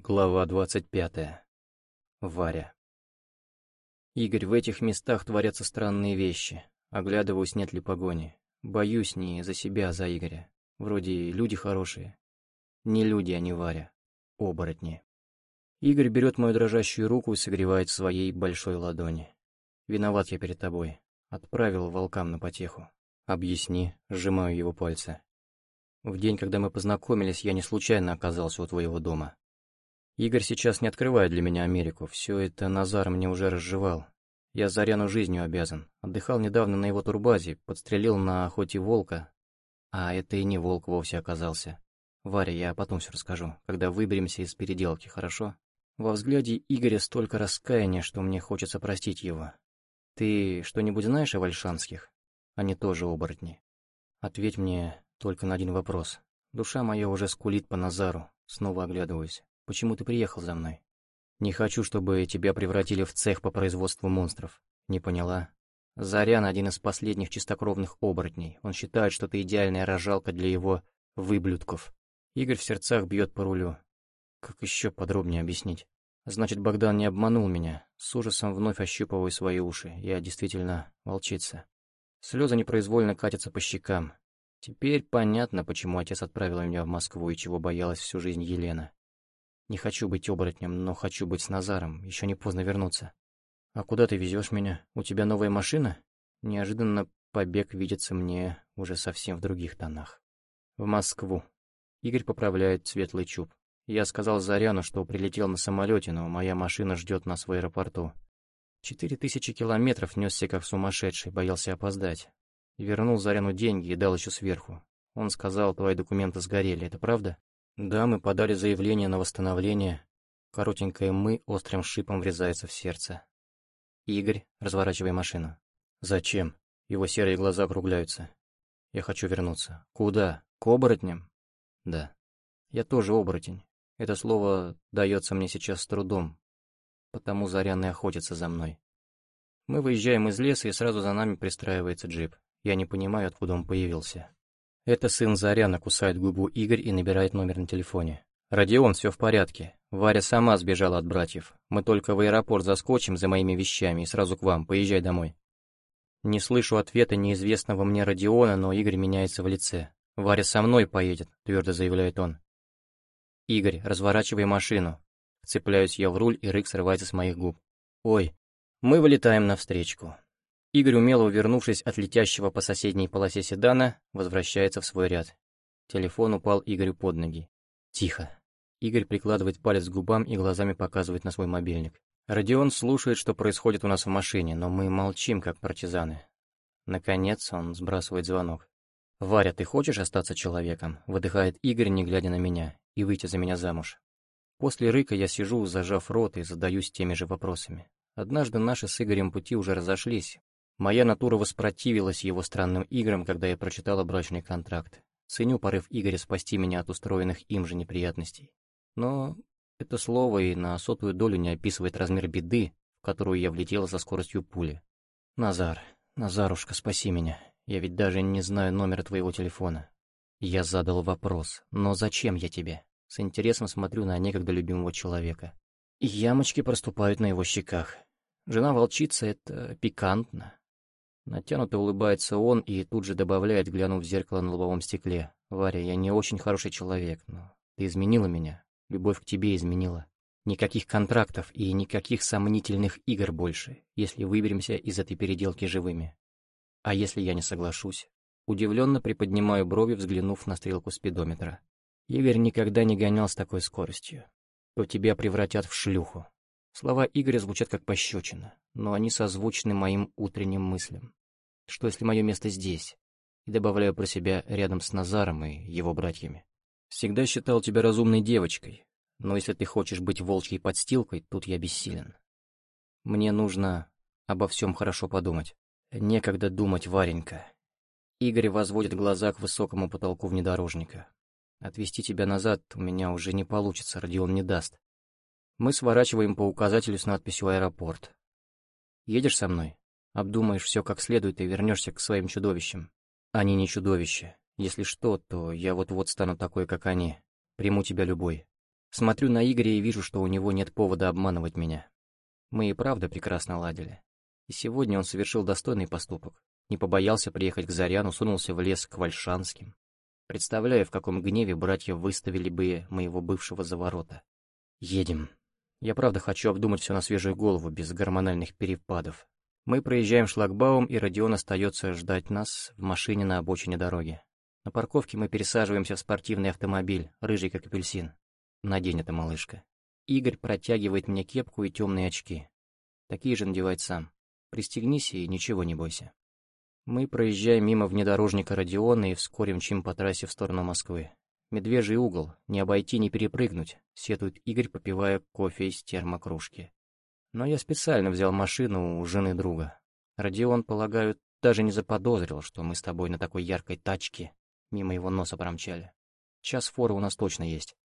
Глава двадцать пятая. Варя. Игорь, в этих местах творятся странные вещи. Оглядываюсь, нет ли погони. Боюсь не за себя, а за Игоря. Вроде люди хорошие. Не люди, а не Варя. Оборотни. Игорь берет мою дрожащую руку и согревает в своей большой ладони. Виноват я перед тобой. Отправил волкам на потеху. Объясни, сжимаю его пальцы. В день, когда мы познакомились, я не случайно оказался у твоего дома. Игорь сейчас не открывает для меня Америку, все это Назар мне уже разжевал. Я Заряну жизнью обязан. Отдыхал недавно на его турбазе, подстрелил на охоте волка. А это и не волк вовсе оказался. Варя, я потом все расскажу, когда выберемся из переделки, хорошо? Во взгляде Игоря столько раскаяния, что мне хочется простить его. Ты что-нибудь знаешь о вальшанских? Они тоже оборотни. Ответь мне только на один вопрос. Душа моя уже скулит по Назару, снова оглядываюсь. Почему ты приехал за мной? Не хочу, чтобы тебя превратили в цех по производству монстров. Не поняла? Зарян — один из последних чистокровных оборотней. Он считает, что ты идеальная рожалка для его выблюдков. Игорь в сердцах бьет по рулю. Как еще подробнее объяснить? Значит, Богдан не обманул меня. С ужасом вновь ощупываю свои уши. Я действительно волчица. Слезы непроизвольно катятся по щекам. Теперь понятно, почему отец отправил меня в Москву и чего боялась всю жизнь Елена. Не хочу быть оборотнем, но хочу быть с Назаром, еще не поздно вернуться. А куда ты везешь меня? У тебя новая машина? Неожиданно побег видится мне уже совсем в других тонах. В Москву. Игорь поправляет светлый чуб. Я сказал Заряну, что прилетел на самолете, но моя машина ждет нас в аэропорту. Четыре тысячи километров несся как сумасшедший, боялся опоздать. Вернул Заряну деньги и дал еще сверху. Он сказал, твои документы сгорели, это правда? Да, мы подали заявление на восстановление. Коротенькое «мы» острым шипом врезается в сердце. Игорь, разворачивай машину. Зачем? Его серые глаза округляются. Я хочу вернуться. Куда? К оборотням? Да. Я тоже оборотень. Это слово дается мне сейчас с трудом, потому Зарян и охотится за мной. Мы выезжаем из леса, и сразу за нами пристраивается джип. Я не понимаю, откуда он появился. Это сын Заряна кусает губу Игорь и набирает номер на телефоне. «Родион, все в порядке. Варя сама сбежала от братьев. Мы только в аэропорт заскочим за моими вещами и сразу к вам. Поезжай домой». Не слышу ответа неизвестного мне Родиона, но Игорь меняется в лице. «Варя со мной поедет», — твердо заявляет он. «Игорь, разворачивай машину». Цепляюсь я в руль, и рык срывается с моих губ. «Ой». Мы вылетаем навстречку. Игорь, умело увернувшись от летящего по соседней полосе седана, возвращается в свой ряд. Телефон упал Игорю под ноги. Тихо. Игорь прикладывает палец к губам и глазами показывает на свой мобильник. Родион слушает, что происходит у нас в машине, но мы молчим, как партизаны. Наконец он сбрасывает звонок. «Варя, ты хочешь остаться человеком?» — выдыхает Игорь, не глядя на меня, и выйти за меня замуж. После рыка я сижу, зажав рот, и задаюсь теми же вопросами. Однажды наши с Игорем пути уже разошлись, Моя натура воспротивилась его странным играм, когда я прочитала брачный контракт. Ценю порыв Игоря спасти меня от устроенных им же неприятностей. Но это слово и на сотую долю не описывает размер беды, в которую я влетела со скоростью пули. «Назар, Назарушка, спаси меня. Я ведь даже не знаю номера твоего телефона». Я задал вопрос, но зачем я тебе? С интересом смотрю на некогда любимого человека. Ямочки проступают на его щеках. Жена-волчица — это пикантно. Натянуто улыбается он и тут же добавляет, глянув в зеркало на лобовом стекле. «Варя, я не очень хороший человек, но ты изменила меня. Любовь к тебе изменила. Никаких контрактов и никаких сомнительных игр больше, если выберемся из этой переделки живыми. А если я не соглашусь?» Удивленно приподнимаю брови, взглянув на стрелку спидометра. Игорь никогда не гонял с такой скоростью. То тебя превратят в шлюху. Слова Игоря звучат как пощечина, но они созвучны моим утренним мыслям. Что если мое место здесь? И добавляю про себя рядом с Назаром и его братьями. Всегда считал тебя разумной девочкой, но если ты хочешь быть волчьей подстилкой, тут я бессилен. Мне нужно обо всем хорошо подумать. Некогда думать, Варенька. Игорь возводит глаза к высокому потолку внедорожника. Отвезти тебя назад у меня уже не получится, Родион не даст. Мы сворачиваем по указателю с надписью «Аэропорт». Едешь со мной? Обдумаешь все как следует и вернешься к своим чудовищам. Они не чудовища. Если что, то я вот-вот стану такой, как они. Приму тебя любой. Смотрю на Игоря и вижу, что у него нет повода обманывать меня. Мы и правда прекрасно ладили. И сегодня он совершил достойный поступок. Не побоялся приехать к Заряну, сунулся в лес к Вальшанским. Представляю, в каком гневе братья выставили бы моего бывшего за ворота. Едем. Я правда хочу обдумать все на свежую голову, без гормональных перепадов. Мы проезжаем шлагбаум, и Родион остается ждать нас в машине на обочине дороги. На парковке мы пересаживаемся в спортивный автомобиль, рыжий как апельсин. Надень это, малышка. Игорь протягивает мне кепку и темные очки. Такие же надевает сам. Пристегнись и ничего не бойся. Мы проезжаем мимо внедорожника Родиона и вскоре мчим по трассе в сторону Москвы. Медвежий угол, не обойти, не перепрыгнуть, сетует Игорь, попивая кофе из термокружки. Но я специально взял машину у жены друга. Родион, полагаю, даже не заподозрил, что мы с тобой на такой яркой тачке мимо его носа промчали. Час форы у нас точно есть.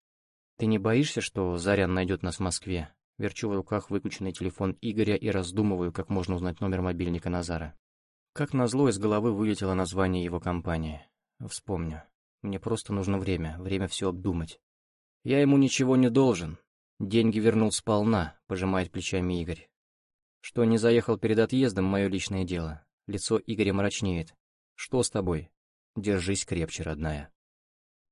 Ты не боишься, что Зарян найдет нас в Москве? Верчу в руках выключенный телефон Игоря и раздумываю, как можно узнать номер мобильника Назара. Как назло, из головы вылетело название его компании. Вспомню. Мне просто нужно время, время все обдумать. Я ему ничего не должен. Деньги вернул сполна, пожимает плечами Игорь. Что не заехал перед отъездом, мое личное дело. Лицо Игоря мрачнеет. Что с тобой? Держись крепче, родная.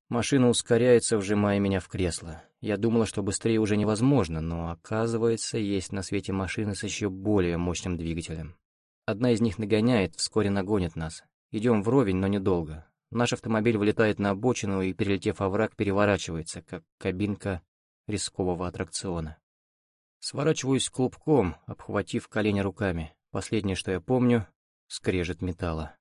Машина ускоряется, вжимая меня в кресло. Я думала, что быстрее уже невозможно, но оказывается, есть на свете машины с еще более мощным двигателем. Одна из них нагоняет, вскоре нагонит нас. Идем вровень, но недолго. Наш автомобиль вылетает на обочину и, перелетев овраг, переворачивается, как кабинка рискового аттракциона. Сворачиваюсь клубком, обхватив колени руками. Последнее, что я помню — скрежет металла.